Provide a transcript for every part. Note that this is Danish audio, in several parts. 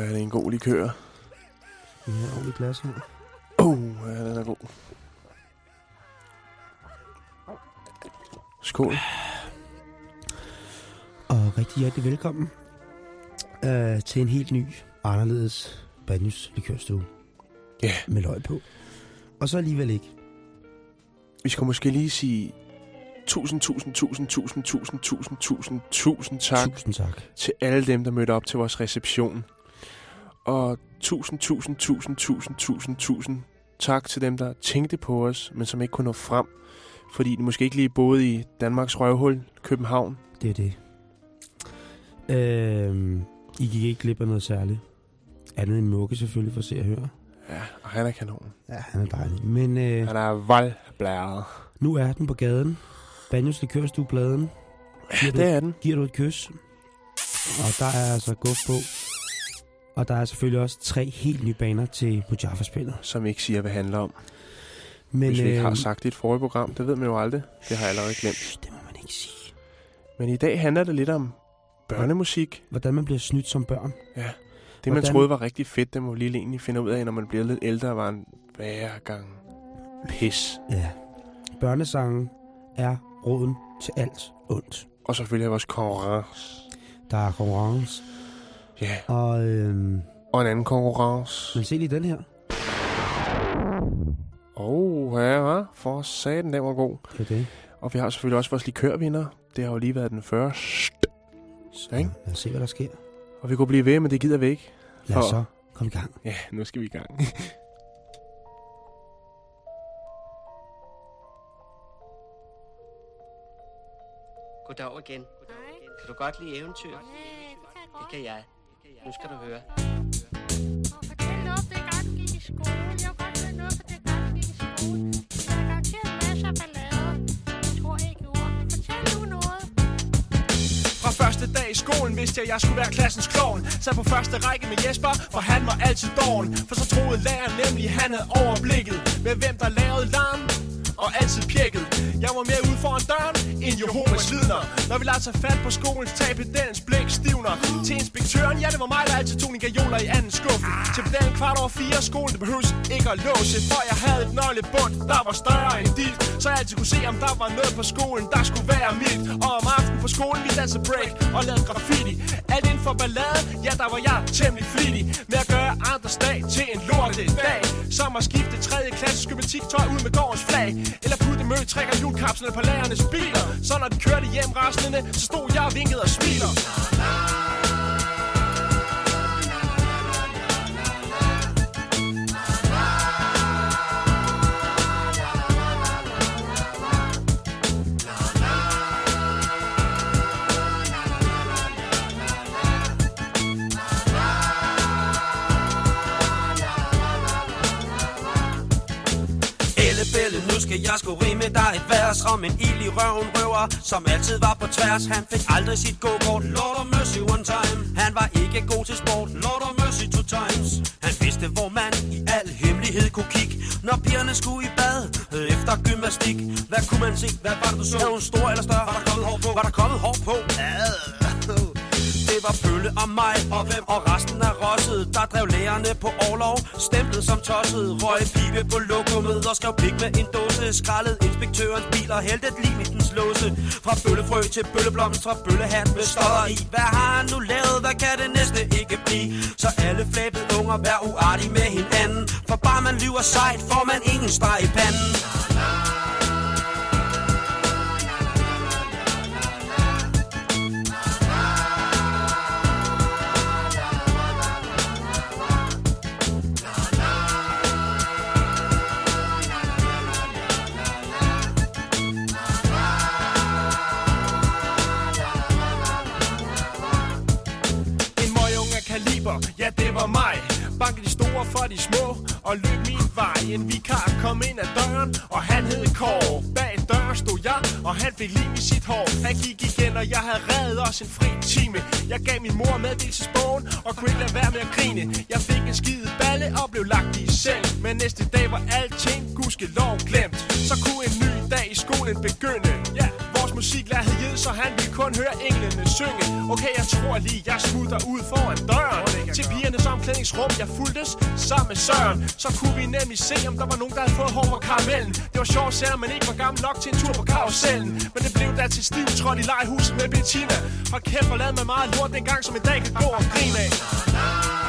det er en god likør. Ja, ordentligt glas her. Uh, ja, den er god. Skål. Og rigtig hjertelig velkommen øh, til en helt ny, anderledes Banjus likørstue. Ja. Med løg på. Og så alligevel ikke. Vi skal måske lige sige tusind, tusind, tusind, tusind, tusind, tusind, tusind, tusind tak Tusind tak. til alle dem, der mødte op til vores reception. Og tusind, tusind, tusind, tusind, tusind, tusind tak til dem, der tænkte på os, men som ikke kunne nå frem, fordi de måske ikke lige boede i Danmarks røvhul, København. Det er det. Øh, I gik ikke glip af noget særligt. Andet end Mugge selvfølgelig for at se og høre. Ja, og han er kanon. Ja, han er dejlig. Men øh, Han er valgblæret. nu er den på gaden. Banjos likørstue-bladen. Giver, Det er den. giver du et kys. Og der er altså guf på. Og der er selvfølgelig også tre helt nye baner til Mujaffa-spillet. Som ikke siger, hvad det handler om. Men, Hvis vi ikke har øh, sagt det i et forrige program, det ved man jo aldrig. Det har jeg allerede glemt. det må man ikke sige. Men i dag handler det lidt om børnemusik. Hvordan man bliver snydt som børn. Ja. Det, man Hvordan- troede var rigtig fedt, det må vi lige egentlig finde ud af, når man bliver lidt ældre, var en hver gang pis. Ja. Børnesangen er roden til alt ondt. Og selvfølgelig vores konkurrence. Der er konkurrence. Ja, Og øhm, og en anden konkurrence. men se lige den her. Åh, oh, ja, for satan, den var god. Det er det. Og vi har selvfølgelig også vores likørvinder. Det har jo lige været den første. Så Ikke? lad os se, hvad der sker. Og vi kunne blive ved, men det gider vi ikke. Lad os så komme i gang. Ja, nu skal vi i gang. Goddag igen. Hej. Kan du godt lide eventyr? Ja, det kan jeg Det godt. kan jeg. Nu skal du høre. Fortæl gik i. Jeg noget gik i af. Jeg tror ikke nu første dag i skolen vidste jeg, at jeg skulle være klassens klovn Sad på første række med Jesper, for han var altid doven For så troede læreren nemlig, han havde overblikket Med hvem der lavede larm og altid pjekket Jeg var mere ude foran døren end Jehovas vidner. Når vi lader sig fat på skolens tag, pedalens blik stivner. Til inspektøren, ja det var mig, der altid tog en gajoler i anden skuffe Til pedalen kvart over fire, skolen det behøves ikke at låse. For jeg havde et nøglebund, der var større end dit. Så jeg altid kunne se, om der var noget på skolen, der skulle være mit. Og om aftenen på skolen, vi dansede break og lavede graffiti. Alt inden for ballade, ja der var jeg temmelig flittig. Med at gøre andres dag til en lortet dag. Som at skifte 3. klasse skematik-tøj ud med gårdens flag. Eller putte mø trækker julekapslerne på lærernes biler. Så når de kørte hjem resten så stod jeg og vinkede og smiler. Ellebelle, jeg skulle rime dig et vers Om en ild i røven røver, som altid var på tværs Han fik aldrig sit go-kort, Lord of mercy one time Han var ikke god til sport, Lord of mercy two times Han vidste, hvor man i al hemmelighed kunne kigge Når pigerne skulle i bad, efter gymnastik Hvad kunne man se, hvad var det du så? Er hun stor eller større? Var der kommet hår på? Var der kommet hår på? Ad. Var Pølle og mig og hvem og resten af rosset Der drev lærerne på overlov Stemplet som tosset Røg pibe på lokummet Og skrev pik med en dåse Skrallede inspektørens bil og hældte et lim i dens låse Fra bøllefrø til bølleblomst Fra bøllehat med stodder i Hvad har han nu lavet? Hvad kan det næste ikke blive? Så alle flæbede unger vær uartige med hinanden For bare man lyver sejt Får man ingen streg i panden En vikar kom ind ad døren, og han hed Kåre. Bag døren stod jeg, og han fik lige i sit hår. Han gik igen, og jeg havde reddet os en fri time. Jeg gav min mor meddelelsesbogen, og kunne ikke lade være med at grine. Jeg fik en skide balle og blev lagt i seng. Men næste dag var alting gudskelov glemt. Så kunne en ny dag i skolen begynde musik vores hed så han vil kun høre englene synge Okay, jeg tror lige, jeg smutter ud foran døren Til pigerne pigernes omklædningsrum, jeg fuldtes sammen med Søren. Så kunne vi nemlig se, om der var nogen, der havde fået hår på karamellen. Det var sjovt, selvom man ikke var gammel nok til en tur på karusellen. Men det blev da til stiv trådt i legehuset med Bettina. Hold kæft, hvor lavede man meget lort dengang, som i dag kan gå og grine af.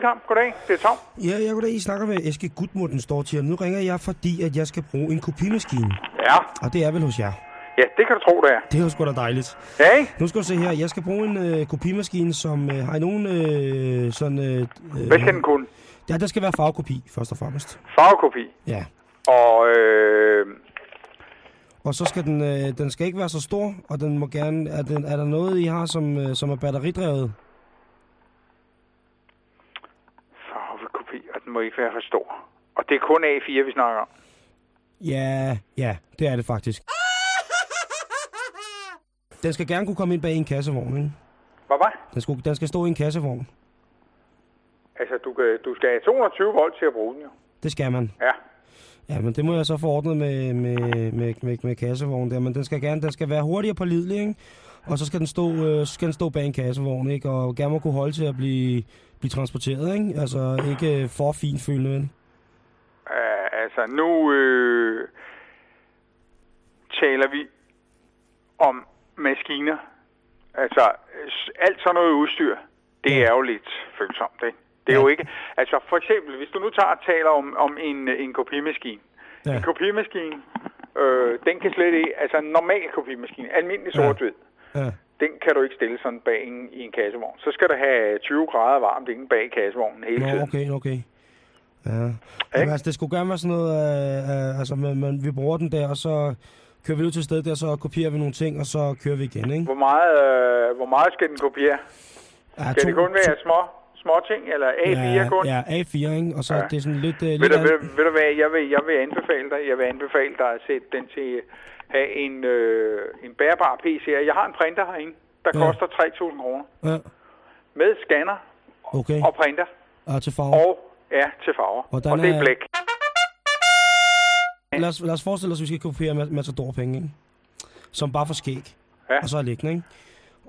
Hvidekamp, goddag. Det er Tom. Ja, jeg goddag. I snakker med Eske Gudmundsen står til, nu ringer jeg, fordi at jeg skal bruge en kopimaskine. Ja, Og det er vel hos jer. ja det kan du tro, det er. Det er jo sgu da dejligt. Ja, ikke? Nu skal du se her. Jeg skal bruge en øh, kopimaskine, som øh, har nogen øh, sådan... Øh, Hvad skal den kunne? Ja, der skal være farvekopi, først og fremmest. Farvekopi. Ja. Og øh, Og så skal den, øh, den skal ikke være så stor, og den må gerne... Er, den, er der noget, I har, som, øh, som er batteridrevet? Den må ikke være for stor. Og det er kun A4, vi snakker om. Ja, ja, det er det faktisk. Den skal gerne kunne komme ind bag i en kassevogn, ikke? Hvad var? Den skal, den skal stå i en kassevogn. Altså, du, kan, du skal have 220 volt til at bruge den jo. Det skal man. Ja. Ja, men det må jeg så få ordnet med, med, med, med, med kassevognen der. Men den skal gerne den skal være hurtig og pålidelig, ikke? Og så skal den stå, øh, skal den stå bag en kassevogn, ikke? Og gerne må kunne holde til at blive, blive transporteret, ikke? Altså ikke for finfølgende, vel? Uh, altså, nu øh, taler vi om maskiner. Altså, alt sådan noget udstyr, det er jo lidt følsomt, ikke? Det er Ja. jo ikke... Altså, for eksempel, hvis du nu tager og taler om, om en, en kopimaskine. Ja. En kopimaskine, øh, den kan slet ikke... Altså, en normal kopimaskine, almindelig sort-hvid, Ja. Den kan du ikke stille sådan bag en, i en kassevogn. Så skal der have 20 grader varmt inde bag kassevognen hele Nå, tiden. okay, okay. Ja. Jamen, altså, det skulle gerne være sådan noget, øh, øh, altså, man, man, vi bruger den der, og så kører vi ud til stedet der, så kopierer vi nogle ting, og så kører vi igen, ikke? Hvor meget, øh, hvor meget skal den kopiere? Ja, Skal det kun være små, små ting, eller A4 ja, kun? Ja, A4, ikke? Og så Ja. ja. det er sådan lidt... Uh, Ved lidt du, ved, ved du hvad, jeg vil, jeg vil anbefale dig, jeg vil anbefale dig at sætte den til have en, øh, en bærbar PC. Jeg har en printer herinde, der Ja. koster 3.000 kroner. Ja, Med scanner okay. og printer, Og til farve. og ja, til farver. Hvordan og det er er- blæk. Lad os, lad os forestille os, at vi skal kopiere Ma- Matador-penge, ikke? Som bare for skæg. Ja. Og så er liggende, ikke?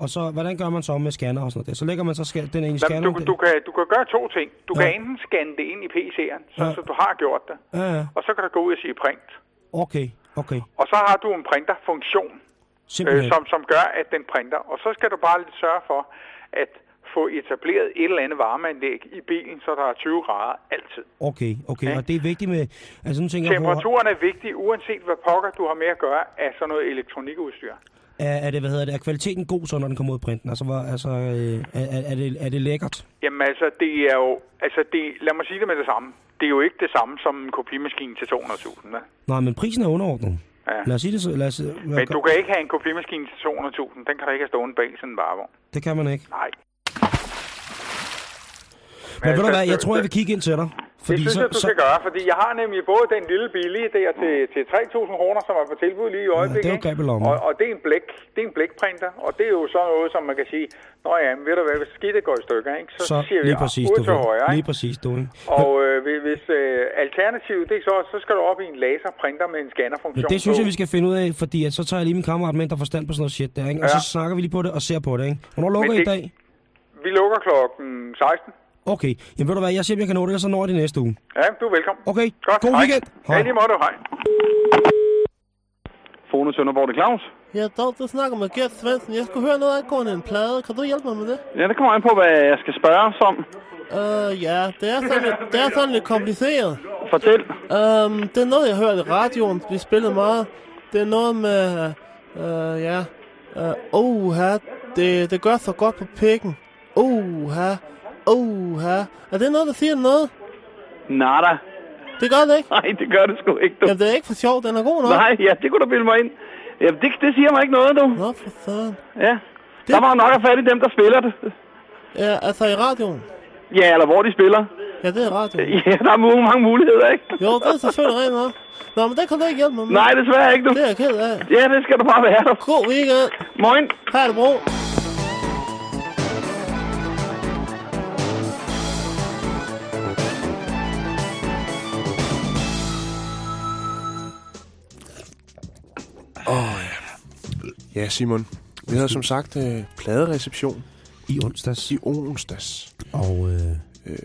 Og så, hvordan gør man så med scanner og sådan noget? Så lægger man så den ind i scanneren. du, du, kan, du kan gøre to ting. Du Ja. kan enten scanne det ind i PC'eren, så, Ja. så du har gjort det. Ja, ja. Og så kan du gå ud og sige print. Okay, okay. Og så har du en printerfunktion, øh, Simpelthen. som, som gør, at den printer. Og så skal du bare lidt sørge for at få etableret et eller andet varmeanlæg i bilen, så der er 20 grader altid. Okay, okay. Ja. Og det er vigtigt med... Altså, nu tænker jeg på... Temperaturen er vigtig, uanset hvad pokker du har med at gøre af sådan noget elektronikudstyr. Er, er, det, hvad hedder det, er kvaliteten god så, når den kommer ud i printen? Altså, hvor, altså øh, er, er, det, er det lækkert? Jamen altså, det er jo... Altså, det, lad mig sige det med det samme. Det er jo ikke det samme som en kopimaskine til 200.000, vel? Nej, men prisen er underordnet. Ja. Lad os sige det så. Lad os, Men du kan ikke have en kopimaskine til 200.000. Den kan du ikke have stående bag sådan en varevogn. Det kan man ikke. Nej. Men ved du altså, hvad, jeg det- tror, jeg vil kigge ind til dig. Det Fordi synes så, jeg, du så, skal gøre, fordi jeg har nemlig både den lille billige der til, til 3.000 kroner, som er på tilbud lige i øjeblikket. det er jo og, og det er en blæk, det er en blækprinter, og det er jo sådan noget, som man kan sige, Nå ja, men ved du hvad, hvis skidtet går i stykker, ikke? Så, så siger vi, lige præcis, ud til højre, Lige ikke? præcis, du? Og øh, hvis- øh, alternativet, det er så, så skal du op i en laserprinter med en scannerfunktion. det synes jeg, vi skal finde ud af, fordi at så tager jeg lige min kammerat med, der forstand på sådan noget shit der, ikke? Og Ja. så snakker vi lige på det og ser på det, ikke? Hvornår lukker I det- i dag? Vi lukker klokken 16. Okay, jamen ved du hvad, jeg siger, om jeg kan nå det, eller så når jeg det næste uge. Ja, du er velkommen. Okay, Godt, god hej. weekend. Ja, lige måde, hej. Fone Sønderborg, det er Claus. Ja, dog, du snakker med Gert Svendsen. Jeg skulle høre noget angående en plade. Kan du hjælpe mig med det? Ja, det kommer an på, hvad jeg skal spørge os om. Øh, ja, det er sådan lidt, det er sådan lidt kompliceret. Fortæl. Um, det er noget, jeg hørte i radioen. Vi spillede meget. Det er noget med, øh, ja, Uh, oha, det, det gør så godt på pikken. Oha, oha. Er det noget, der siger noget? Nada. Det gør det ikke. Nej, det gør det sgu ikke, du. Jamen, det er ikke for sjovt. Den er god nok. Nej, ja, det kunne du bilde mig ind. Ja, det, det siger mig ikke noget, du. Nå, for søren. Ja. Der var nok at fat i dem, der spiller det. Ja, altså i radioen. Ja, eller hvor de spiller. Ja, det er radioen. Ja, der er mange, mange muligheder, ikke? Jo, det er selvfølgelig rent nok. Nå, men det kan du ikke hjælpe mig med. Nej, desværre ikke, du. Det er jeg ked af. Ja, det skal du bare være, du. God weekend. Moin. Hej det, bro. Åh, oh, ja. Ja, Simon. Vi havde som sagt øh, pladereception I onsdags. i onsdags. Og øh, Øh,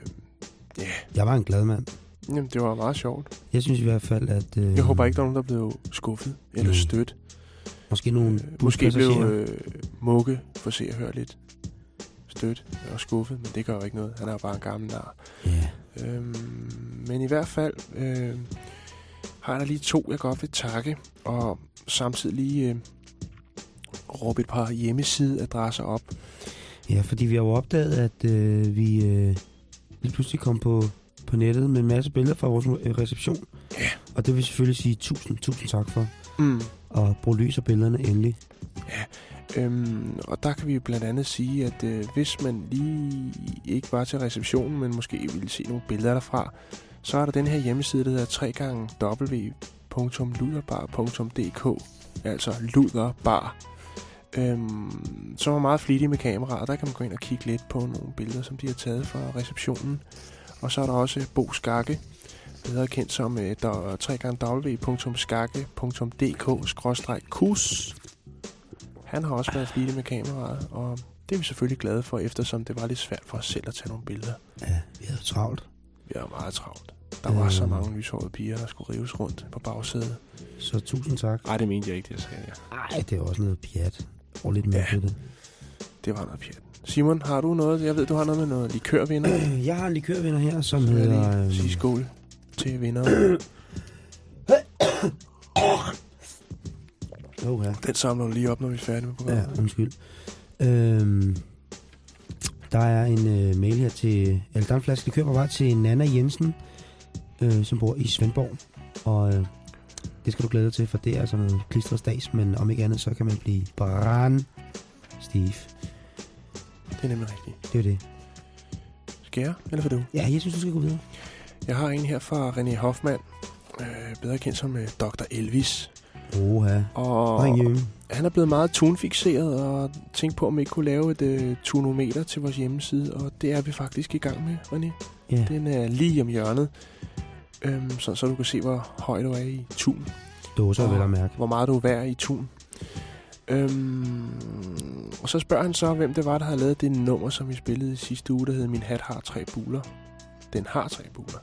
ja, jeg var en glad mand. jamen, det var meget sjovt. Jeg synes i hvert fald, at... Øh, Jeg håber ikke, der er nogen, der blev skuffet eller Nej. stødt. Måske nogle Øh, måske blev øh, Mugge for se og høre lidt stødt og skuffet, men det gør jo ikke noget. Han er jo bare en gammel nar. Ja. Øhm, men i hvert fald øh, har jeg lige to, jeg godt vil takke, og samtidig lige øh, råbe et par hjemmesideadresser op. ja, fordi vi har jo opdaget, at øh, vi øh, lige pludselig kom på, på nettet med en masse billeder fra vores øh, reception. Ja. Og det vil selvfølgelig sige tusind, tusind tak for. Mm. Og brug lys af billederne endelig. Øhm, og der kan vi blandt andet sige, at øh, hvis man lige ikke var til receptionen, men måske ville se nogle billeder derfra, så er der den her hjemmeside, der hedder www.luderbar.dk Altså luderbar. Øhm, som er meget flittig med kameraet. Der kan man gå ind og kigge lidt på nogle billeder, som de har taget fra receptionen. Og så er der også Bo Skakke, bedre kendt som øh, der- www.skakke.dk-kus. Han har også været flittig med kameraet, og det er vi selvfølgelig glade for, eftersom det var lidt svært for os selv at tage nogle billeder. Ja, vi havde travlt. Vi var meget travlt. Der var så Øhm. mange lyshårede piger, der skulle rives rundt på bagsædet. Så tusind tak. Nej, det mente jeg ikke, det sagde jeg. Ej, det er også noget pjat. Og lidt mere Ja. det. Det var noget pjat. Simon, har du noget? Jeg ved, du har noget med noget likørvinder. Jeg har en likørvinder her, som Så jeg hedder... øhm, sige skål til vinderen. Åh, ja. Den samler du lige op, når vi er færdige med Ja, programmet. undskyld. Øhm, der er en øh, mail her til... Eller der er en flaske likør på vej til Nana Jensen, øh, som bor i Svendborg. Og øh, det skal du glæde dig til, for det er sådan noget klistret stas, men om ikke andet, så kan man blive brand stiv. Det er nemlig rigtigt. Det er det. Skal jeg, eller vil du? Ja, jeg synes, du skal gå videre. Jeg har en her fra René Hoffmann, øh, bedre kendt som øh, Dr. Elvis. Oha. Og Ring hjemme. han er blevet meget tunfixeret og tænkt på, om vi ikke kunne lave et øh, tunometer til vores hjemmeside. Og det er vi faktisk i gang med, René. Ja, Den er lige om hjørnet, øhm, så, så du kan se, hvor høj du er i tun. dåser vel at mærke. Hvor meget du er værd i tun. Øhm, og så spørger han så, hvem det var, der havde lavet det nummer, som vi spillede i sidste uge, der hed Min hat har tre buler. Den har tre buler.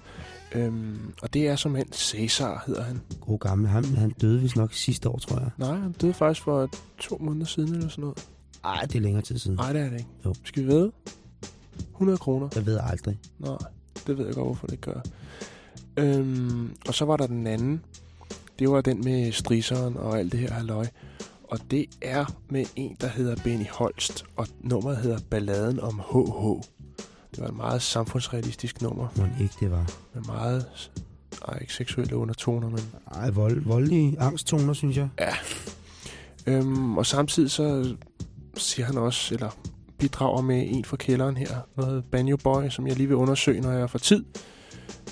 Øhm, og det er som han Cæsar, hedder han. God gammel. Han, han døde vist nok sidste år, tror jeg. Nej, han døde faktisk for to måneder siden eller sådan noget. Ej, det er længere tid siden. Nej, det er det ikke. Jo. Skal vi ved? 100 kroner. Jeg ved aldrig. Nej, det ved jeg godt, hvorfor det gør. Øhm, og så var der den anden. Det var den med strisseren og alt det her halløj. Og det er med en, der hedder Benny Holst, og nummeret hedder Balladen om HH. Det var et meget samfundsrealistisk nummer, Må ikke det var. med meget, ej, ikke seksuelle undertoner, men... Ej, vold, voldelige angsttoner, synes jeg. Øhm, og samtidig så siger han også, eller bidrager med en fra kælderen her, noget Banjo Boy, som jeg lige vil undersøge, når jeg får tid.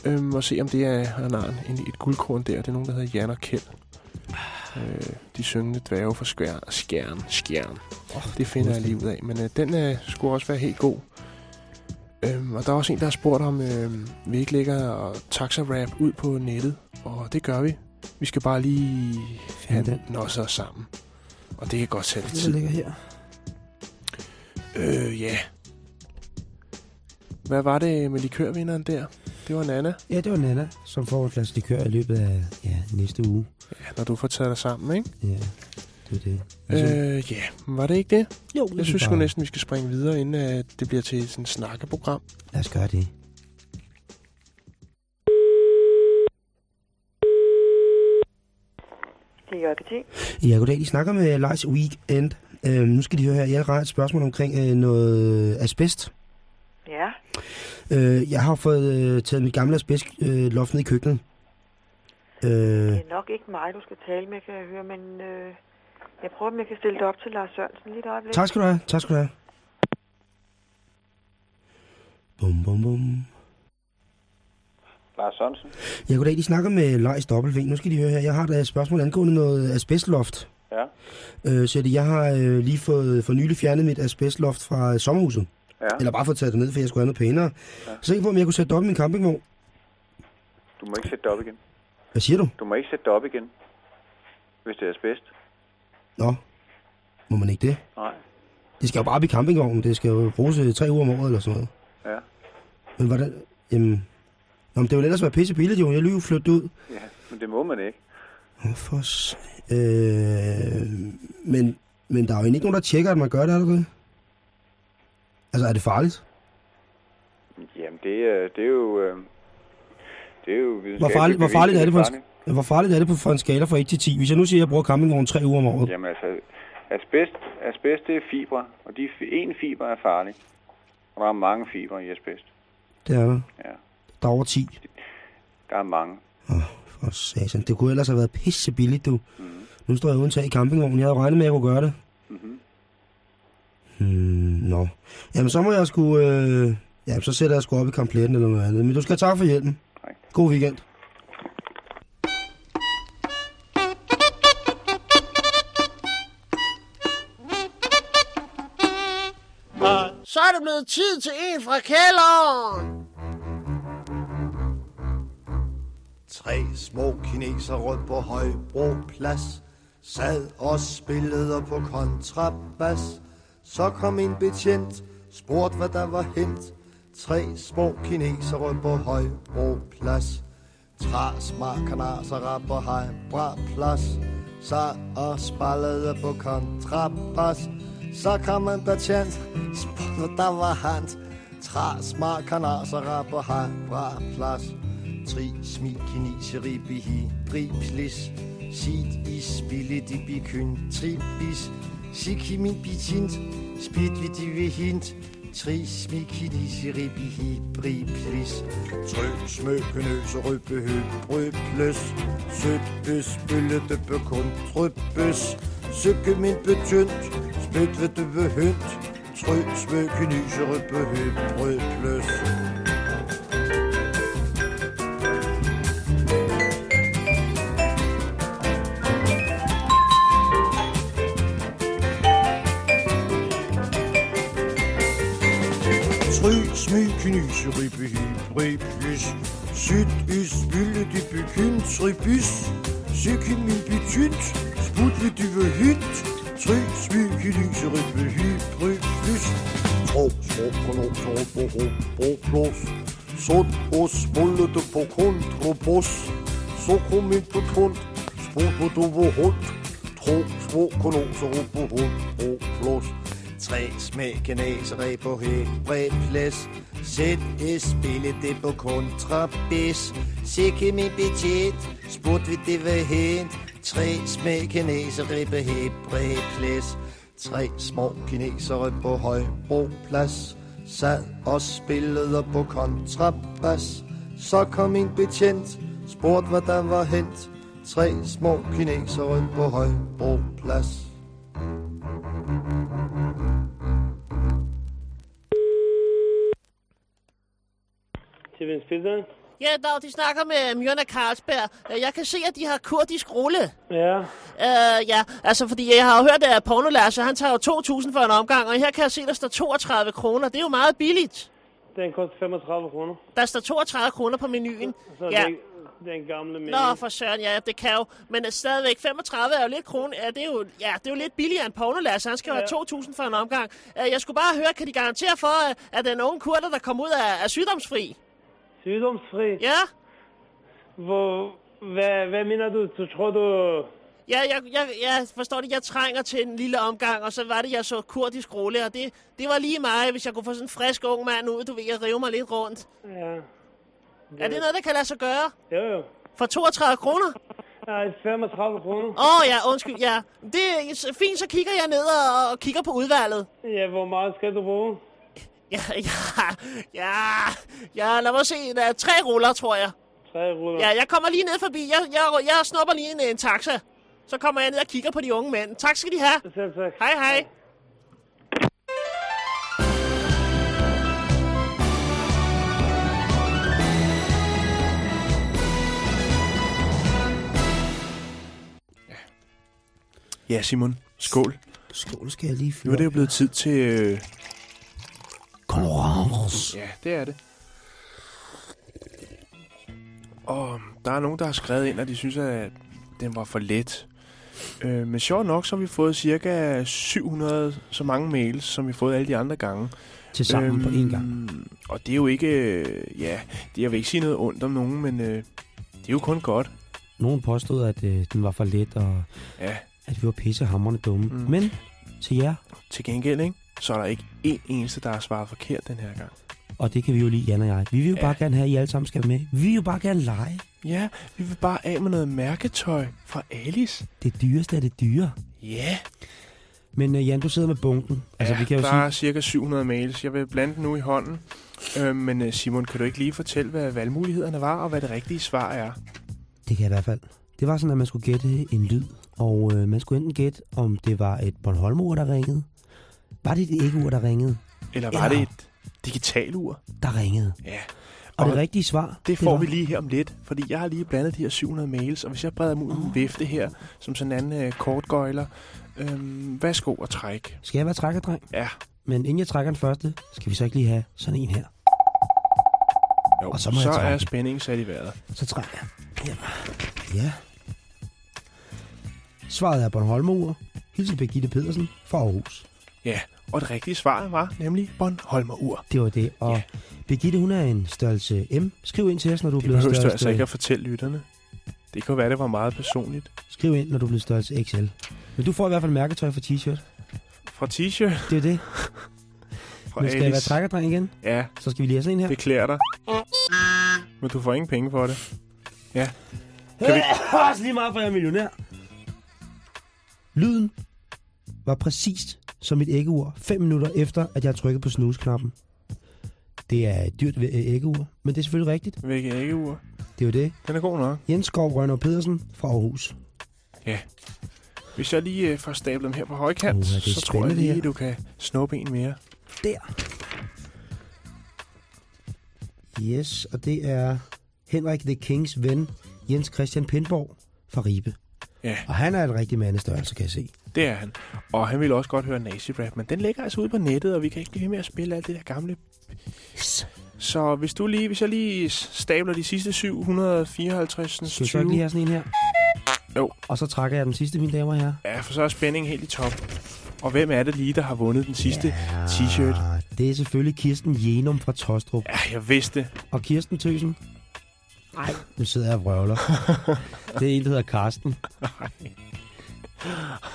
Øhm, og se, om det er, han har en, et guldkorn der. Det er nogen, der hedder Jan og Kjeld. Øh, de syngende dværge fra skjern, skjern, skjern. Oh, det finder jeg lige ud af. Men øh, den øh, skulle også være helt god. Øhm, og der er også en, der har spurgt om, øh, vi ikke lægger taxa-rap ud på nettet. Og det gør vi. Vi skal bare lige have den. også sammen. Og det kan godt tage lidt Det tid. ligger her. Øh, ja. Hvad var det med likørvinderen der? Det var Nana. Ja, det var Nana, som får en flaske likør i løbet af ja, næste uge. Ja, når du får taget dig sammen, ikke? Ja, det er det. Altså, Øh, ja, var det ikke det? jo, Jeg synes sgu næsten, vi skal springe videre, inden at det bliver til sådan et snakkeprogram. Lad os gøre det. Det er JPT. Ja, goddag. De snakker med Lars Weekend. Øh, nu skal de høre her. Jeg har et spørgsmål omkring øh, noget asbest. Ja, Øh, jeg har fået øh, taget mit gamle asbestloft øh, loft ned i køkkenet. Øh, det er nok ikke mig, du skal tale med, kan jeg høre, men øh, jeg prøver, om jeg kan stille det op til Lars Sørensen lige et øjeblik. tak skal du have. Tak skal du have. Bum, bum, bum. Lars Sørensen. Ja, goddag. De snakker med Leis W. Nu skal de høre her. Jeg har da et spørgsmål angående noget asbestloft. Ja. Øh, så det, jeg har øh, lige fået for nylig fjernet mit asbestloft fra øh, sommerhuset. Ja. Eller bare fået taget det ned, for jeg skulle have noget pænere. Ja. Så jeg på, om jeg kunne sætte det op i min campingvogn. Du må ikke sætte det op igen. Hvad siger du? Du må ikke sætte det op igen, hvis det er asbest. Nå, må man ikke det? Nej. Det skal jo bare op i campingvognen. Det skal jo bruges tre uger om året eller sådan noget. Ja. Men hvordan... Jamen... Nå, men det ville ellers være pisse billigt, jo. Jeg lyver flytte ud. Ja, men det må man ikke. Hvorfor... Øh, men, men der er jo ikke nogen, der tjekker, at man gør det, er der det? Altså, er det farligt? Jamen, det er, det er jo... Øh, det er jo Hvor farligt, hvor farligt er det på en, hvor farligt er det på for en skala fra 1 til 10? Hvis jeg nu siger, at jeg bruger campingvognen tre uger om året. Jamen altså, asbest, asbest det er fibre, og de, en fiber er farlig. Og der er mange fibre i asbest. Det er der. Ja. Der er over 10. Der er mange. For satan. Det kunne ellers have været pisse billigt, du. Mm. Nu står jeg uden tag i campingvognen. Jeg havde regnet med, at jeg kunne gøre det. Mm-hmm. Hmm, nå. Jamen, så må jeg sgu... Øh... Ja, så sætter jeg sgu op i kampletten eller noget andet. Men du skal have tak for hjælpen. Nej. God weekend. Og så er det blevet tid til en fra kælderen. Tre små kinesere på Højbroplads sad og spillede på kontrabas. Så kom en betjent, spurgte hvad der var hent. Tre små kinesere på Højbroplads. Tras, markanas og rapper har bra plads. Så og spallede på kontrabas. Så kom en betjent, spurgte hvad der var hent. Tras, markanas og rapper har bra plads. Tri, smil, kineseri, bihi, bri, plis. Sit i spillet de bikyn, tribis. Sig i min bitint, spit vi de hint, Tris, mikinis, ribi, hibri, plis. Trø, smøkke, nøs, røbe, høb, røbløs. Sødt, bøs, bølle, døbe, kun, trøbøs. Søkke, min betyndt, spyt, ved døbe, hønt. Trø, smøkke, nøs. Knyse, ribbe, hybre, plys. Syt, ys, bylle, de bekyn, tribys. Sykke min betynt, sput ved dyve hynt. Tri smy, knyse, ribbe, hybre, plys. Tro, små, konon, tro, på, ro, bro, plås. Sund, os, smulle, det på kontrabos. Så kom ind på tund, sput, hvor du var hund. Tro, små, konon, så ro, på, hund, bro, plås. Tre smæk kinesere på helt plads. Sæt et spille det på kontrabis. Sikke min betjent, spurgte vi det var hent. Tre smæk kineser, på hebræplæs. Tre små kinesere på Højbroplads. Sad og spillede på kontrabas. Så kom en betjent, spurgte hvad der var hent. Tre små kinesere på Højbroplads. Til Vindsfilteren? Ja, Dag, de snakker med Mjørna Carlsberg. Øh, Jeg kan se, at de har kurdisk rulle. Ja. Uh, ja, altså fordi jeg har jo hørt, at pornolasser, han tager jo 2.000 for en omgang, og her kan jeg se, der står 32 kroner. Det er jo meget billigt. Den koster 35 kroner. Der står 32 kroner på menuen. Så Ja. den, den gamle menu. Nå, for søren, ja, det kan jo. Men øh, stadigvæk, 35 er jo lidt krone. Ja, det er jo, ja, det er jo lidt billigere end pornolasser. Han skal jo Ja. have 2.000 for en omgang. Jeg skulle bare høre, kan de garantere for, øh, at den unge kurder, der kommer ud, er, er sygdomsfri? Sygdomsfri? Ja. Hvor, hvad, hvad mener du? Du tror du... Ja, jeg, jeg, jeg forstår det. Jeg trænger til en lille omgang, og så var det, jeg så kurdisk rulle, og det, det var lige mig, hvis jeg kunne få sådan en frisk ung mand ud, du ved, jeg rive mig lidt rundt. Ja. Er det noget, der kan lade sig gøre? Jo, jo. For 32 kroner? Nej, 35 kroner. Åh oh, ja, undskyld, ja. Det er fint, så kigger jeg ned og, og kigger på udvalget. Ja, hvor meget skal du bruge? Ja, ja, ja, ja, lad mig se. Der er tre ruller, tror jeg. Tre ruller. Ja, jeg kommer lige ned forbi. Jeg, jeg, jeg snupper lige en, en taxa. Så kommer jeg ned og kigger på de unge mænd. Tak skal de have. Selv tak. Hej, hej. Ja, Simon. Skål. Skål skal jeg lige fyre. Nu er det jo blevet tid til... Øh... Konkurrence. Ja, det er det. Og der er nogen, der har skrevet ind, at de synes, at den var for let. Øh, men sjovt nok, så har vi fået cirka 700 så mange mails, som vi har fået alle de andre gange. Til sammen øhm, på én gang. Og det er jo ikke... øh, Ja, det, jeg vil ikke sige noget ondt om nogen, men øh, det er jo kun godt. Nogen påstod, at øh, den var for let, og Ja. at vi var pissehammerende dumme. Mm. Men til jer, Til gengæld, ikke? Så er der ikke én eneste, der har svaret forkert den her gang. og det kan vi jo lide, Jan og jeg. Vi vil jo ja. bare gerne have, at I alle sammen skal med. Vi vil jo bare gerne lege. Ja, vi vil bare af med noget mærketøj fra Alice. Det dyreste er det dyre. Ja. Men øh, Jan, du sidder med bunken. Altså, ja, vi kan jo der sige... er cirka 700 mails. Jeg vil blande den nu i hånden. Øh, men øh, Simon, kan du ikke lige fortælle, hvad valgmulighederne var, og hvad det rigtige svar er? Det kan jeg i hvert fald. Det var sådan, at man skulle gætte en lyd, og øh, man skulle enten gætte, om det var et Bornholmer, der ringede. Var det et æggeur, der ringede? Eller var Eller- det et digitalur? Der ringede. Ja. Og, det rigtige svar... Det får var, vi lige her om lidt, fordi jeg har lige blandet de her 700 mails, og hvis jeg breder dem ud en vifte her, som sådan en anden øh, kortgøjler, øh, værsgo og træk. Skal jeg være trækkerdreng? Ja. Men inden jeg trækker den første, skal vi så ikke lige have sådan en her. Jo, Og så må så jeg trække er spændingen sat i vejret. Så trækker jeg. Ja. ja. Svaret er Bornholmer. Hilsen Birgitte Pedersen fra Aarhus. Ja, og det rigtige svar var nemlig Bornholmer-ur. Det var det. Og ja. Birgitte, hun er en størrelse M. Skriv ind til os, når du er Det blevet behøver du størrelse... altså ikke at fortælle lytterne. Det kan være, det var meget personligt. Skriv ind, når du er blevet størrelse XL. Men du får i hvert fald mærketøj for t-shirt. Fra t-shirt? Det er det. Fra Men skal jeg Alice. være trækkerdreng igen? Ja. Så skal vi lige have sådan en her. Det klæder dig. Men du får ingen penge for det. Ja. Kan vi... Også lige meget, for jeg er millionær. Lyden var præcis som et æggeur, 5 minutter efter, at jeg har trykket på snooze-knappen. Det er et dyrt øh, æggeur, men det er selvfølgelig rigtigt. Hvilke æggeur? Det er jo det. Den er god nok. Jens Skov Rønner Pedersen fra Aarhus. Ja. Hvis jeg lige øh, får stablet dem her på højkant, er så tror jeg lige, du kan snuppe en mere. Der. Yes, og det er Henrik the Kings ven, Jens Christian Pindborg fra Ribe. Ja. Og han er en rigtig mandestørrelse, kan jeg se. Det er han. Og han ville også godt høre nazi-rap, men den ligger altså ude på nettet, og vi kan ikke blive ved med at spille alt det der gamle... Så hvis du lige, hvis jeg lige stabler de sidste 754... Skal vi så ikke lige have sådan en her? Jo. Og så trækker jeg den sidste, mine damer og herrer. Ja, for så er spændingen helt i top. Og hvem er det lige, der har vundet den sidste ja. t-shirt? Det er selvfølgelig Kirsten Jenum fra Tostrup. Ja, jeg vidste. Og Kirsten Tøsen? Nej. Nu sidder jeg og vrøvler. det er en, der hedder Karsten.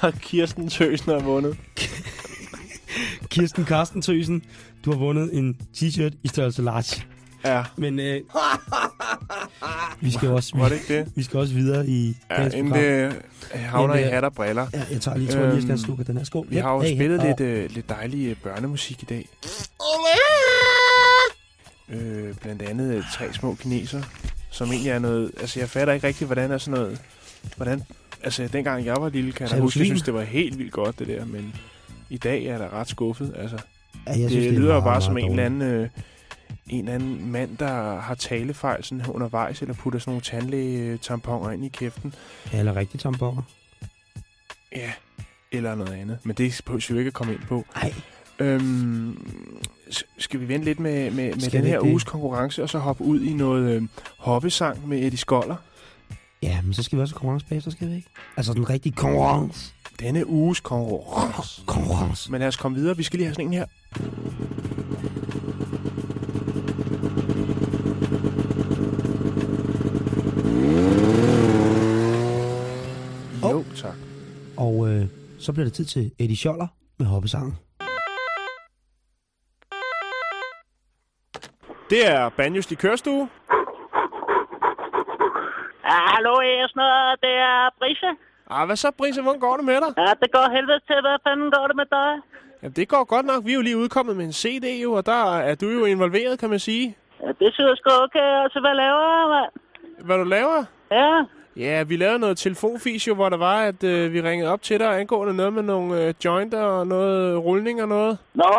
Og Kirsten Tøsen har vundet. Kirsten Karsten Tøsen, du har vundet en t-shirt i størrelse large. Ja. Men øh, vi skal også Var det ikke det? vi skal også videre i Ja, inden program. det havner Men, i hat og briller. Ja, jeg tager lige, tror lige, jeg skal have en sluk af den her skål. Vi har jo Hey, hey, spillet hey. lidt, øh, lidt dejlig øh, børnemusik i dag. Øh, blandt andet øh, tre små kineser, som egentlig er noget... Altså, jeg fatter ikke rigtigt, hvordan er sådan noget... Hvordan... Altså, dengang jeg var lille, kan jeg huske, jeg synes, det var helt vildt godt, det der, men i dag er jeg da ret skuffet, altså. Ja, jeg synes, det, det er lyder meget, bare som meget en eller anden... Øh, en eller anden mand, der har talefejl sådan undervejs, eller putter sådan nogle tandlægetamponer ind i kæften. Ja, eller rigtig tamponer. Ja, eller noget andet. Men det behøver vi ikke at komme ind på. Nej. Øhm, skal vi vente lidt med, med, med den her det? uges konkurrence, og så hoppe ud i noget øh, hoppesang med Eddie Skoller? Ja, men så skal vi også have konkurrence bagefter, skal vi ikke? Altså den rigtige konkurrence. Denne uges konkurrence. Konkurrence. Men lad os komme videre. Vi skal lige have sådan en her. Jo, tak. Og øh, så bliver det tid til Eddie Scholler med hoppesangen. Det er Banjos Likørstue. Ja, hallo, Esner. Det er Brisse. Ah, hvad så, Brisse? Hvordan går det med dig? Ja, det går helvede til. Hvad fanden går det med dig? Jamen, det går godt nok. Vi er jo lige udkommet med en CD, jo, og der er du jo involveret, kan man sige. Ja, det synes sgu okay. Altså, hvad laver jeg, mand? Hvad du laver? Ja. Ja, vi lavede noget telefonfis jo, hvor der var, at øh, vi ringede op til dig angående noget med nogle øh, jointer og noget rulning og noget. Nå,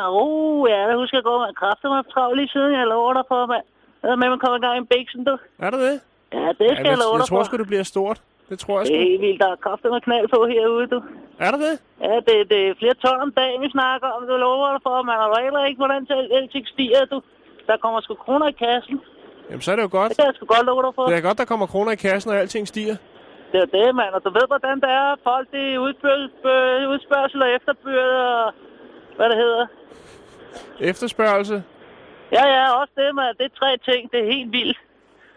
ja, oh, ja, det husker jeg godt, man kræfter mig travlt lige siden, jeg lover dig for, mand. Jeg er med, man kommer i gang i en biksen, du. Er det det? Ja, det skal ja, jeg love jeg dig tror for. sgu, det bliver stort. Det tror jeg Det sgu. er helt vildt, der er kræfter med knald på herude, du. Er der det? Ja, det, det er flere ton om dagen, vi snakker om. Det lover jeg dig for, man. Du aner ikke, hvordan til alting stiger, du. Der kommer sgu kroner i kassen. Jamen, så er det jo godt. Det kan jeg sgu godt love dig for. Det er godt, der kommer kroner i kassen, og alting stiger. Det er det, mand. Og du ved, hvordan det er. Folk, de udspørgsel, øh, udspørgsel og efterbyrde og hvad det hedder. Efterspørgsel. Ja, ja, også det, mand. Det er tre ting. Det er helt vildt.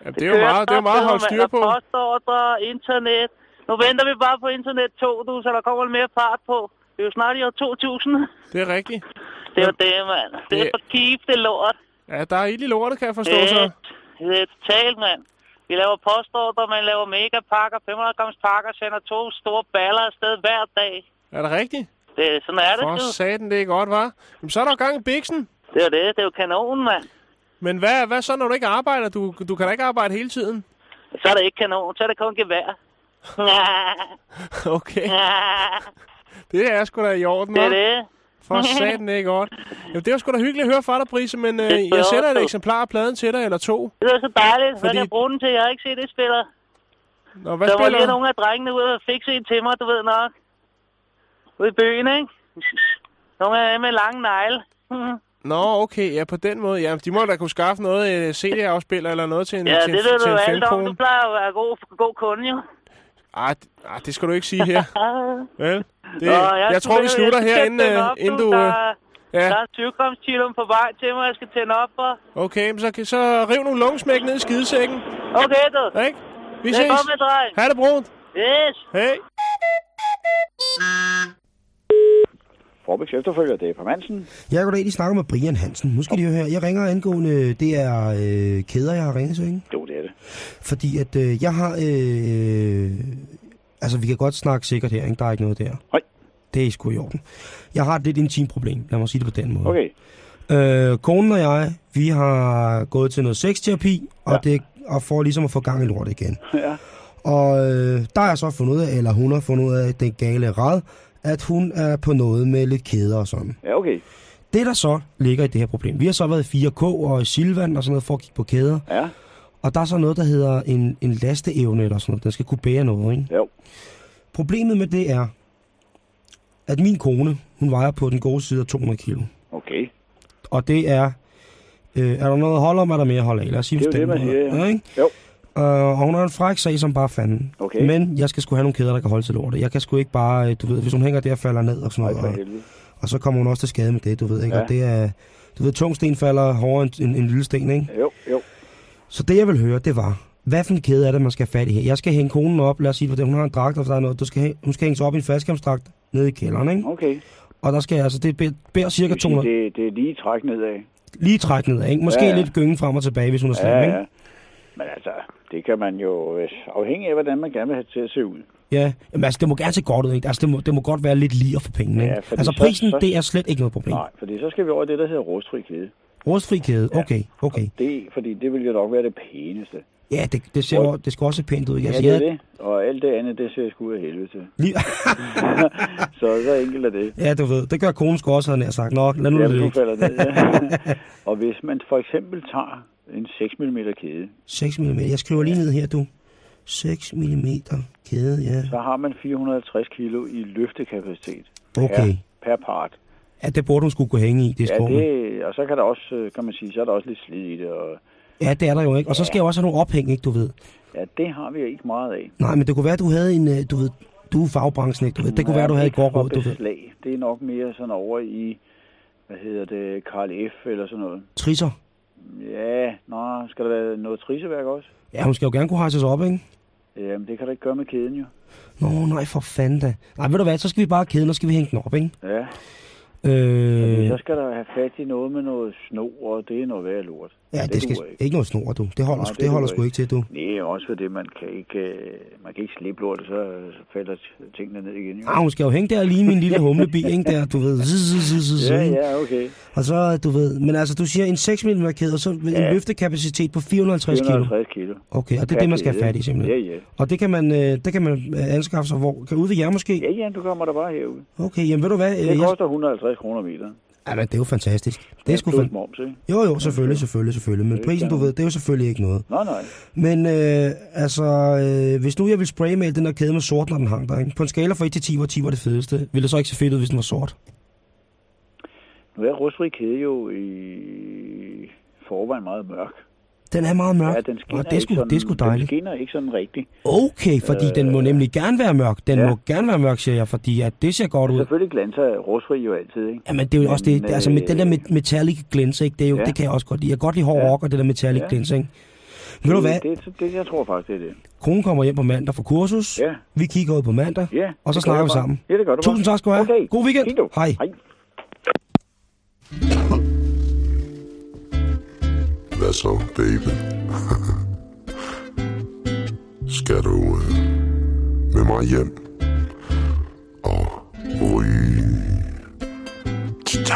Jamen, det er jo meget, det er jo meget at holde styr på. Postordre, internet. Nu venter vi bare på internet 2, du, så der kommer lidt mere fart på. Det er jo snart i år 2000. Det er rigtigt. Det er jo det, mand. Det er Det- for keep, det er lort. Ja, der er ild i lortet, kan jeg forstå det, så. Det er totalt, mand. Vi laver postordre, man laver megapakker, 500 grams pakker, sender to store baller afsted hver dag. Er det rigtigt? Det, sådan er det, For du. satan, det er godt, var. Jamen, så er der jo gang i biksen. Det er det. Det er jo kanon, mand. Men hvad, hvad så, når du ikke arbejder? Du, du kan da ikke arbejde hele tiden. Så er det ikke kanon. Så er det kun gevær. Okay. Det er sgu da i orden, Det er hva'? det. For satan, det er godt. Jamen, det var sgu da hyggeligt at høre fra dig, Brise, men øh, jeg sætter et eksemplar af pladen til dig, eller to. Det er så dejligt. Hvad Fordi- kan jeg bruge den til? Jeg har ikke set det spiller. Nå, hvad der var spiller lige du? nogle af drengene ude og fikse en til mig, du ved nok. Ude i byen, ikke? Nogle af dem med lange negle. Nå, okay, ja, på den måde. Ja, de må da kunne skaffe noget øh, CD-afspiller eller noget til en, Ja, til, det ved til du alt om. Du plejer at være god, god kunde, jo. Ej, d- ej, det skal du ikke sige her. Vel? Det, Nå, jeg, jeg tror, vi slutter her, inden, den øh, op, inden du. du... Der, øh, er- Ja, der er 20 grams chilum på vej til mig, jeg skal tænde op for. okay, så, så riv nogle lungesmæk ned i skidesækken. Okay, du. Ikke? Vi Det er ses. med, dreng. Ha' det brunt. Yes. Hej. Forbæks efterfølger, det er på Mansen. Jeg går da ind, I snakker med Brian Hansen. Nu skal de høre. Jeg ringer angående, det er øh, kæder, jeg har ringet til, ikke? Jo, det er det. Fordi at øh, jeg har... Øh, altså, vi kan godt snakke sikkert her, ikke? Der er ikke noget der. Nej. Det er sgu i orden. Jeg har et lidt intimt problem. Lad mig sige det på den måde. Okay. Øh, konen og jeg, vi har gået til noget sexterapi, og, Ja. det, og for ligesom at få gang i lortet igen. Ja. Og øh, der har jeg så fundet ud af, eller hun har fundet ud af, den gale rad, at hun er på noget med lidt kæder og sådan. Ja, okay. Det, der så ligger i det her problem, vi har så været i 4K og i Silvan og sådan noget for at kigge på kæder. Ja. Og der er så noget, der hedder en, en lasteevne eller sådan noget. Den skal kunne bære noget, ikke? Jo. Problemet med det er, at min kone, hun vejer på den gode side af 200 kilo. Okay. Og det er... Øh, er der noget at holde om, er der mere at holde af? Lad os sige Det er det, man siger, ja. ikke? Jo. Øh, og hun har en fræk sag som bare fanden. Okay. Men jeg skal sgu have nogle kæder, der kan holde til lortet. Jeg kan sgu ikke bare, øh, du ved, hvis hun hænger der falder ned og sådan noget. Og, og så kommer hun også til skade med det, du ved ikke. Ja. Og det er, du ved, tung sten falder hårdere end en, en lille sten, ikke? Jo, jo. Så det, jeg vil høre, det var, hvad for en kæde er det, man skal have fat i her? Jeg skal hænge konen op, lad os sige, for det, hun har en dragt, og der er noget, du skal, hun skal hænges op i en faldskærmsdragt nede i kælderen, ikke? Okay. Og der skal jeg, altså, det bæ- bærer cirka Det, vil sige, 200, det, det er lige træk nedad. lige træk ned, ikke? Måske Ja, ja, lidt gyngen frem og tilbage, hvis hun er slem, Ja, ikke? ja. Men altså, det kan man jo, øh, afhængig af, hvordan man gerne vil have det til at se ud. Ja, Jamen, altså, det må gerne se godt ud, ikke? Altså, det må, det må godt være lidt lige for pengene, ikke? Ja, altså, så- prisen, så- det er slet ikke noget problem. Nej, fordi så skal vi over i det, der hedder rustfri kæde. Rustfri kæde, okay, okay. Det, fordi det vil jo nok være det pæneste. Ja, det, det, ser, jo- det skal også se pænt ud, ikke? Ja, det er jeg- det. Og alt det andet, det ser sgu af helvede til. Lige... så så enkelt er det. Ja, du ved, det gør konen sgu også, havde jeg sagt. Nå, lad nu Jamen, det ligge. falder ned, ja. og hvis man for eksempel tager en 6 mm kæde, 6 mm. Jeg skriver lige ned her, du. 6 mm kæde, ja. så har man 450 kilo i løftekapacitet. Okay. Per, per part. Ja, det burde hun skulle kunne hænge i, det Ja, det, og så kan der også, øh, kan man sige, så er der også lidt slid i det. Og, Ja, det er der jo ikke. Og så skal jeg også have nogle ophæng, ikke, du ved. ja, det har vi ikke meget af. Nej, men det kunne være, du havde en, øh, du ved, du er fagbranchen, ikke, du ved. Det kunne være, du havde i råd, du ved. Det er nok mere sådan over i, hvad hedder det, Karl F. eller sådan noget. Trisser. Ja, nå, skal der være noget triseværk også? Ja, hun skal jo gerne kunne hejses op, ikke? Jamen, det kan du ikke gøre med kæden jo. Nå, nej, for fanden da. Nej, ved du hvad, så skal vi bare kæden, og så skal vi hænge den op, ikke? Ja, Øh, Så skal der have fat i noget med noget snor, og det er noget værd lort ja, det, skal duer ikke. ikke noget snor, du. Det holder, Nej, det, det holder sgu ikke til, du. Nej, også fordi man kan ikke, øh, man kan ikke slippe lortet, så, falder tingene ned igen. Jo. Ah, hun skal jo hænge der lige min lille humlebi, ikke der, du ved. Zzz, zzz, zzz, Ja, ja, okay. Og så, du ved, men altså, du siger en 6 mm kæde, og så en Ja. løftekapacitet på 450 kilo. 450 kilo. Okay, og det er det, man skal have fat i, simpelthen. Ja, ja. Og det kan man, øh, det kan man øh, anskaffe sig, hvor? Kan ude ved jer måske? Ja, ja, du kommer der bare herud. Okay, jamen ved du hvad? øh, Det jeg- koster 150 kroner meter. Ja, men det er jo fantastisk. Det er sgu fan... moms, ikke? Jo, jo, selvfølgelig, selvfølgelig, selvfølgelig. Men prisen, du ved, det er jo selvfølgelig ikke noget. Nej, nej. Men øh, altså, øh, hvis nu jeg vil spraymale den der kæde med sort, når den hang der, ikke? på en skala fra 1 til 10, hvor 10 var det fedeste, ville det så ikke se fedt ud, hvis den var sort? Nu er rustfri kæde jo i forvejen meget mørk. Den er meget mørk. Ja, den skinner, Nå, det er sgu, ikke sådan, det er sgu dejligt. Den skinner ikke sådan rigtigt. Okay, fordi øh, den må nemlig gerne være mørk. Den ja. må gerne være mørk, siger jeg, fordi at det ser godt ud. Selvfølgelig glanser rustfri jo altid, ikke? Jamen, det er jo også det, altså med øh, den der met- metallic glans, ikke? Det, er jo, Ja. det kan jeg også godt lide. Jeg kan godt lide hård rock og det der metallic Ja. glans, ikke? Ved du hvad? Det, det, det, jeg tror faktisk, det er det. Konen kommer hjem på mandag fra kursus. Ja. Vi kigger ud på mandag. Ja, Og så snakker vi sammen. Ja, det gør du Tusind tak skal du have. Okay. God weekend. Hej. Hej. Så, baby? Skal du øh, med mig hjem og ryge? Ta!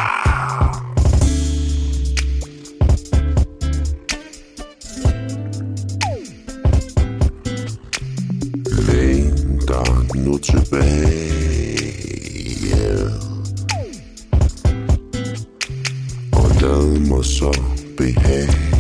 Læn nu tilbage. Og lad mig så behage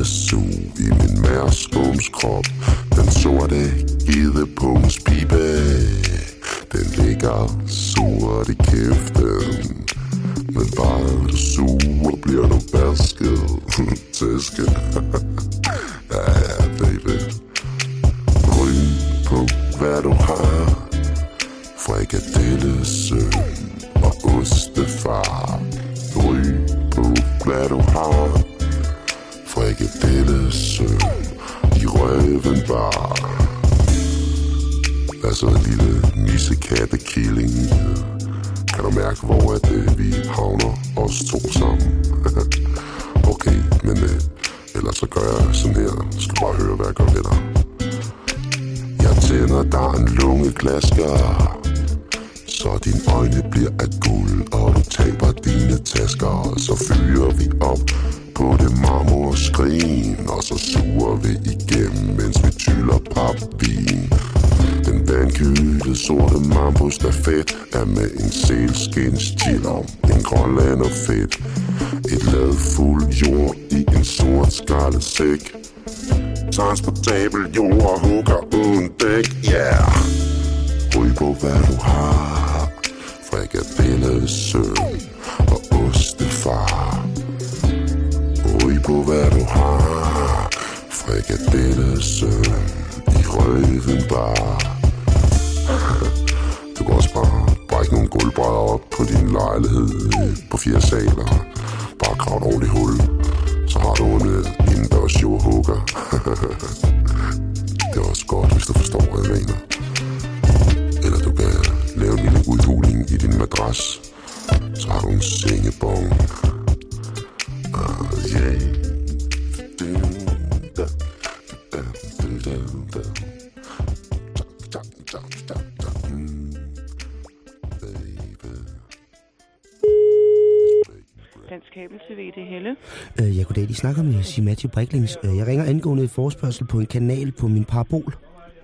med sug i min mærskums krop. Den sorte gidepunktspibe. Den ligger sort i kæften. Men bare du suger, bliver du basket. Tæske. ja, ja, baby. Ryg på, hvad du har. Frikadellesøn og ostefar. Ryg på, hvad du har. Frikadelle, søn i røven bar. Hvad så, en lille missekattekilling? Kan du mærke, hvor at, øh, vi havner os to sammen? okay, men øh, ellers så gør jeg sådan her. Du skal bare høre, hvad jeg gør ved dig. Jeg tænder dig en lungeglasker Så dine øjne bliver af guld Og du taber dine tasker Så fyrer vi op på det marmorskrin Og så suger vi igennem Mens vi tyller papvin. Den vandkylede sorte mambo stafet Er med en sælskins chiller En grønland og fedt. Et lad fuld jord i en sort skaldet sæk Transportabel jord hugger uden dæk, yeah Ryg på hvad du har. Frikadelle, søvn og ostefar på hvad du har Frikadelle, søn i røven bare. Du kan også bare brække nogle gulvbrædder op på din lejlighed på fire saler Bare krav et ordentligt hul så har du en øh, indendørs jordhugger. det er også godt, hvis du forstår, hvad jeg mener. Eller du kan lave en lille udhuling i din madras. Så har du en sengebånd De snakker med Sig Matthew Briklings. Øh, jeg ringer angående et forespørgsel på en kanal på min parabol.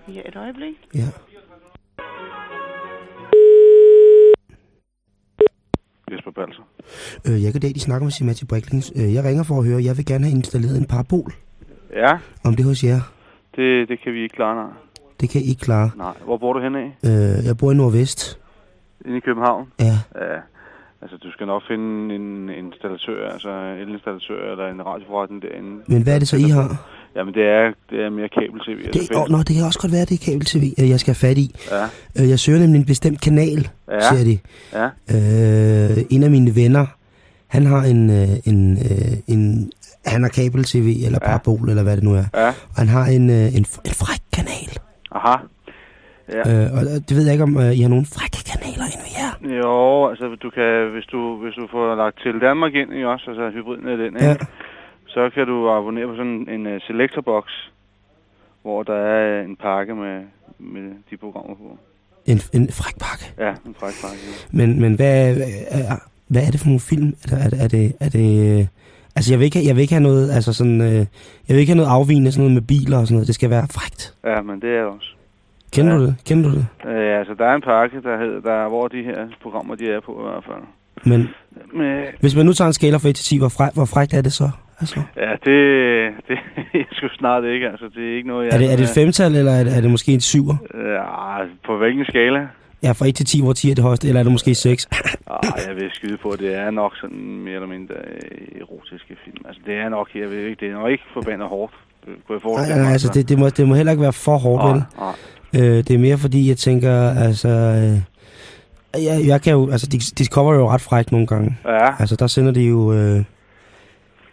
Ja, et øjeblik. Ja. Jesper Balser. Øh, ja, goddag. De snakker med Sig Matthew Briklings. Øh, jeg ringer for at høre, jeg vil gerne have installeret en parabol. Ja, Om det er hos jer. det, det kan vi ikke klare, nej. Det kan I ikke klare. Nej. Hvor bor du henne af? Øh, jeg bor i Nordvest. Inde i København? Ja. Ja. Altså, du skal nok finde en installatør, altså en elinstallatør eller en radioforretning derinde. Men hvad er det så, I har? Jamen, det er, det er mere kabel-tv. Det, oh, nå, det kan også godt være, det er kabel-tv, jeg skal have fat i. Ja. Øh, jeg søger nemlig en bestemt kanal, Ja. siger de. Ja. Øh, en af mine venner, han har en, øh, en, øh, en han har kabel-tv, eller parabol, eller hvad det nu er. Ja. Og han har en, en, en fræk kanal. Aha. Ja. Øh, og det ved jeg ikke, om øh, I har nogen frække kanaler inde ved jer. Jo, altså du kan, hvis du, hvis du får lagt til Danmark ind i også, altså hybridnet den, Ja. ikke? så kan du abonnere på sådan en uh, selectorbox, hvor der er en pakke med, med de programmer på. En, en fræk pakke. Ja, en fræk pakke. Ja. Men, men hvad, er, hvad er det for nogle film? Er er er det, er det øh, altså jeg vil, ikke, jeg vil ikke have noget, altså sådan, øh, jeg vil ikke have noget afvigende, sådan noget med biler og sådan noget. Det skal være frækt. ja, men det er det også. Kender Ja. du det? Kender du det? Uh, altså, der er en pakke, der hedder, der, er- hvor de her programmer, de er på i hvert fald. Men Men, hvis man nu tager en skala fra 1 til 10, hvor, fræk, hvor frækt er det så? Altså, ja, det, det jeg sgu snart ikke, altså, det er ikke noget, jeg... er, det, er det et femtal, eller er det, er det måske en syver? Ja, på hvilken skala? Ja, fra 1 til 10, hvor 10 er det højeste, eller er det måske 6? Ah, jeg vil skyde på, at det er nok sådan mere eller mindre øh, erotiske film. Altså, det er nok, jeg ved ikke, det er nok ikke forbandet hårdt. Kunne jeg Nej, forestille nej, mig. altså det, det, må, det må heller ikke være for hårdt, Nej, vel? nej. Øh, det er mere fordi, jeg tænker, altså... Øh, jeg, jeg kan jo, altså, de, de cover jo ret frækt nogle gange. Ja. Altså, der sender de jo... Øh,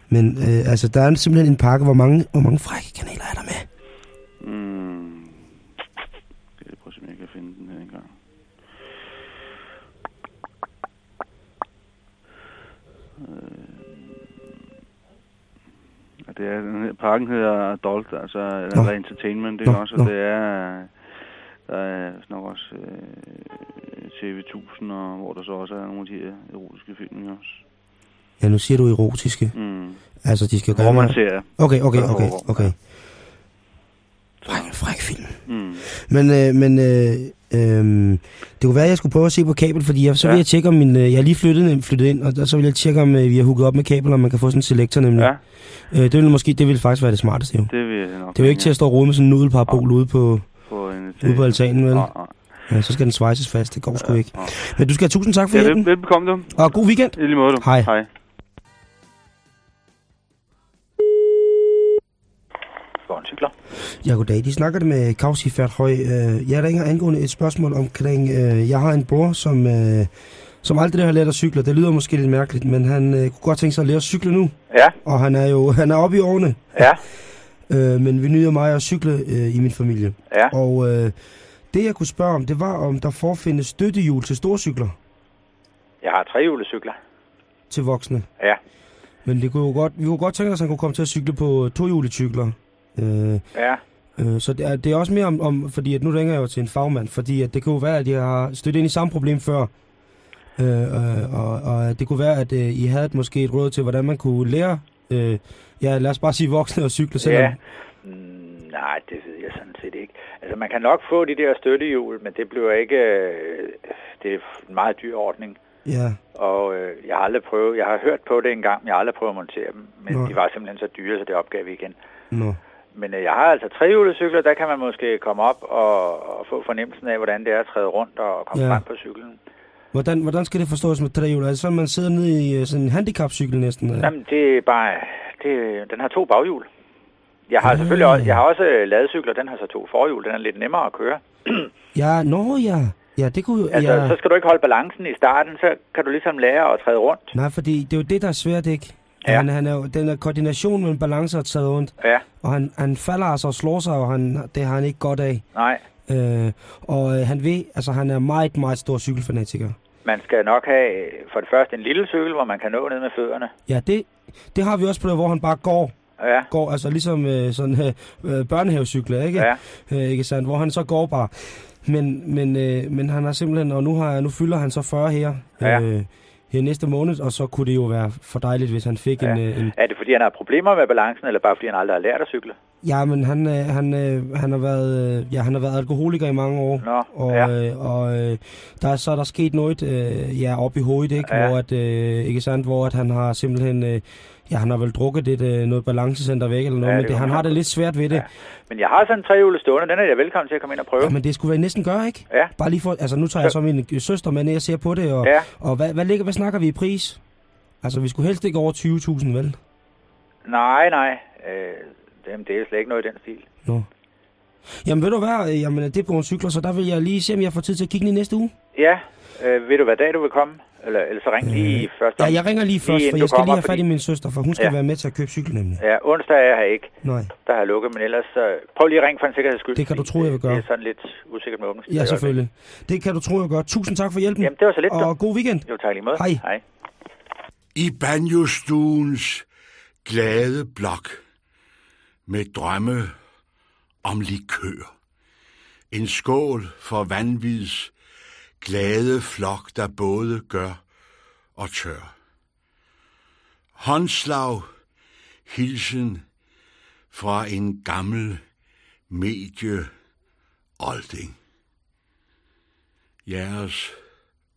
men øh, altså, der er simpelthen en pakke, hvor mange, hvor mange frække kanaler er der med? Mm. Skal jeg prøve at se, om jeg kan finde den her engang. Øh, Det er, pakken hedder Adult, altså eller Entertainment, det er også, og nå. det er, der er nok også øh, TV1000, og hvor der så også er nogle af de her erotiske film også. Ja, nu siger du erotiske. Mm. Altså, de skal Hvor gerne man være- ser. Okay, okay, okay, okay. Fræk, fræk film. Mm. Men, øh, men øh, øh, det kunne være, at jeg skulle prøve at se på kabel, fordi jeg, så vil Ja. jeg tjekke, om min... Øh, jeg er lige flyttet, flyttet ind, og så vil jeg tjekke, om øh, vi har hooket op med kabel, og man kan få sådan en selektor nemlig. Ja. Øh, det vil måske, det vil faktisk være det smarteste jo. Det vil jeg nok Det er jo ikke til at stå og rode med sådan en nudelparabol ude på, ude på altanen, vel? Ja, så skal den svejses fast, det går sgu ikke. Men du skal have tusind tak for Ja, hjælpen. vel, velbekomme du. Og god weekend. I lige måde du. Hej. Hej. Cykler. Ja, goddag. De snakker det med Kausi Færthøj. Øh, Jeg ringer angående et spørgsmål omkring... øh, Jeg har en bror, som, øh, som aldrig har lært at cykle. Det lyder måske lidt mærkeligt, men han kunne godt tænke sig at lære at cykle nu. Ja. Og han er jo han er oppe i årene. Ja. Øh, men vi nyder meget at cykle øh, i min familie. Ja. Og øh, det, jeg kunne spørge om, det var, om der forfindes støttehjul til storcykler Jeg har trehjulecykler. til voksne. Ja. Men det kunne jo godt, vi kunne godt tænke os, at han kunne komme til at cykle på tohjulecykler. Øh, Ja. Øh, så det er, det er også mere om, om, fordi at nu ringer jeg jo til en fagmand, fordi at det kunne jo være, at jeg har stødt ind i samme problem før. Øh, øh, og, og det kunne være, at øh, I havde måske et råd til, hvordan man kunne lære, øh, ja lad os bare sige voksne at cykle, selvom... Ja. Mm, nej, det ved jeg sådan set ikke. Altså, man kan nok få de der støttehjul, men det bliver ikke... Øh, det er en meget dyr ordning. Ja. Og øh, jeg har aldrig prøvet... Jeg har hørt på det engang, men jeg har aldrig prøvet at montere dem. Men Nå. de var simpelthen så dyre, så det opgav vi igen. Nå. Men øh, jeg har altså trehjulecykler, der kan man måske komme op og, og få fornemmelsen af, hvordan det er at træde rundt og komme Ja. frem på cyklen. Hvordan, hvordan skal det forstås med trehjul? Er det sådan, man sidder nede i øh, sådan en handicapcykel næsten? eller? Jamen, det er bare... Det, den har to baghjul. Jeg har selvfølgelig også, jeg har også øh, ladecykler, den har så to forhjul, den er lidt nemmere at køre. Ja, nå ja. Ja, det kunne jo... Altså, ja. så skal du ikke holde balancen i starten, så kan du ligesom lære at træde rundt. Nej, fordi det er jo det, der er svært, ikke? Ja. Han, han er jo, den er koordination mellem balance og taget rundt. Ja. Og han, han falder altså og slår sig, og han, det har han ikke godt af. Nej, Øh, og øh, han ved, altså han er meget, meget stor cykelfanatiker. Man skal nok have for det første en lille cykel, hvor man kan nå ned med fødderne. Ja, det, det har vi også prøvet, hvor han bare går. Ja. Går, altså ligesom øh, sådan øh, øh, børnehavecykler, ikke? Ja. Øh, ikke sandt? Hvor han så går bare. Men, men, øh, men han har simpelthen, og nu, har, nu fylder han så 40 her. Ja. Øh, her næste måned, og så kunne det jo være for dejligt, hvis han fik ja. en, øh, en... Er det fordi, han har problemer med balancen, eller bare fordi, han aldrig har lært at cykle? Ja, men han, øh, han, øh, han, har været, øh, ja, han har været alkoholiker i mange år. Nå, og ja. øh, og øh, der er så er der sket noget øh, ja, op i hovedet, ikke? Ja. Hvor, at, øh, ikke sandt? hvor at han har simpelthen... Øh, ja, han har vel drukket lidt, øh, noget balancecenter væk eller noget, Ja, det men det, han har det lidt svært ved det. Ja. Men jeg har sådan en trehjulet stående, den er jeg velkommen til at komme ind og prøve. Ja, men det skulle jeg næsten gøre, ikke? Ja. Bare lige for, altså nu tager jeg så min søster med ned og ser på det, og, Ja. og hvad, hvad, ligger, hvad snakker vi i pris? Altså, vi skulle helst ikke over 20.000, vel? Nej, nej. Øh, jamen, det er slet ikke noget i den stil. Nå. Jamen ved du hvad, Øh, jamen det er på en cykler, så der vil jeg lige se, om jeg får tid til at kigge den i næste uge. Ja, øh, ved du, hvad dag du vil komme? Eller, eller så ring lige først. Ja, jeg ringer lige først, inden for jeg skal kommer, lige have fat i fordi- min søster, for hun skal Ja. være med til at købe cykel nemlig. Ja, onsdag er jeg her ikke. Nej. Der har jeg lukket, men ellers... Så... Prøv lige at ringe for en sikkerheds skyld. Det kan du tro, jeg vil gøre. Det er sådan lidt usikkert med åbningstid. Ja, selvfølgelig. Det kan du tro, jeg gør. Tusind tak for hjælpen. Jamen, det var så lidt. Og god weekend. Jo, tak lige måde. Hej. Hej. I banjostuens glade blok med drømme om likør. En skål for vanvids glade flok, der både gør og tør. Håndslag, hilsen fra en gammel medie olding. Jeres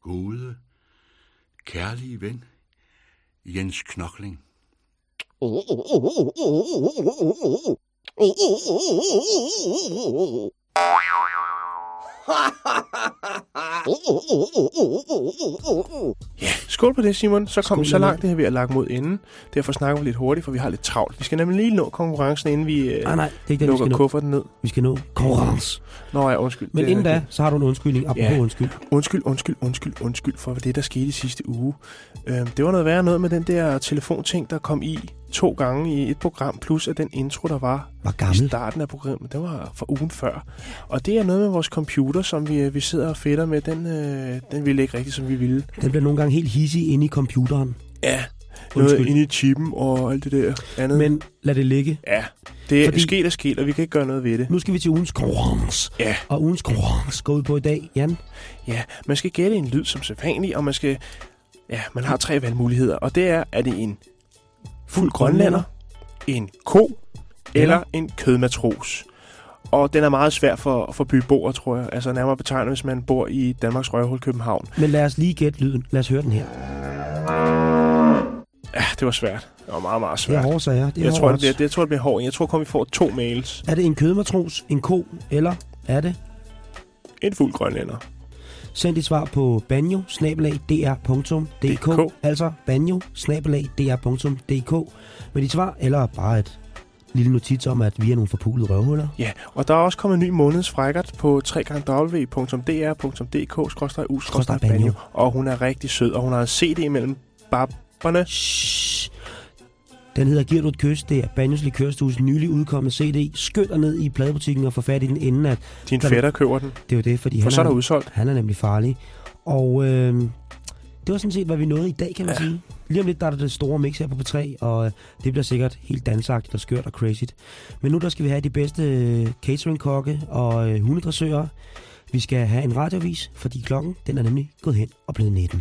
gode, kærlige ven, Jens Knokling. Ja, skål på det, Simon. Så kom vi så langt, det her vi har lagt mod inden. Derfor snakker vi lidt hurtigt, for vi har lidt travlt. Vi skal nemlig lige nå konkurrencen, inden vi øh, Nej, nej, det er ikke det, vi skal nå. kufferten ned. Vi skal nå konkurrence. Nå ja, undskyld. Men inden da, så har du en undskyldning. Apropos Ja. undskyld. Undskyld, undskyld, undskyld, undskyld for det, der skete i sidste uge. Øhm, det var noget værre noget med den der telefonting, der kom i to gange i et program, plus at den intro, der var Var gammel. i starten af programmet, det var fra ugen før. Og det er noget med vores computer, som vi, vi sidder og fedter med, den, øh, den ville ikke rigtig, som vi ville. Den bliver nogle gange helt hissig inde i computeren. Ja, noget Undskyld. inde i chippen og alt det der andet. Men lad det ligge. Ja, det er Fordi- sket og sket, og vi kan ikke gøre noget ved det. Nu skal vi til ugens konkurrence. Ja. Og ugens konkurrence går ud på i dag, Jan. Ja, man skal gætte en lyd som sædvanligt, og man skal... Ja, man har tre valgmuligheder, og det er, er det en fuld grønlænder, en ko eller en kødmatros. Og den er meget svær for, for byboer, tror jeg. Altså nærmere betegnet, hvis man bor i Danmarks Røvhul København. Men lad os lige gætte lyden. Lad os høre den her. Ja, det var svært. Det var meget, meget Det svært. er hårde sager. Det er jeg, tror, det bliver, det, jeg tror, det bliver hårdt. Jeg tror kun, vi får to mails. Er det en kødmatros, en ko, eller er det? En fuld grønlænder. Send dit svar på banjo. Altså banjo med dit svar, eller bare et lille notits om, at vi er nogle forpulede røvhuller. Ja, og der er også kommet en ny måneds frækkert på www.dr.dk-u-banjo. Og hun er rigtig sød, og hun har en CD imellem babberne. Den hedder Giver du et kys? Det er Banjos Likørstues nylig udkommende CD. Skynd dig ned i pladebutikken og få fat i den, inden at... Din fætter køber den. Det er jo det, fordi For han så er der udsolgt. Han er nemlig farlig. Og øh, det var sådan set, hvad vi nåede i dag, kan man ja. sige. Lige om lidt, der er der det store mix her på P3, og øh, det bliver sikkert helt dansagtigt og skørt og crazy. Men nu der skal vi have de bedste øh, cateringkokke og øh, hundedressører. Vi skal have en radiovis, fordi klokken den er nemlig gået hen og blevet 19.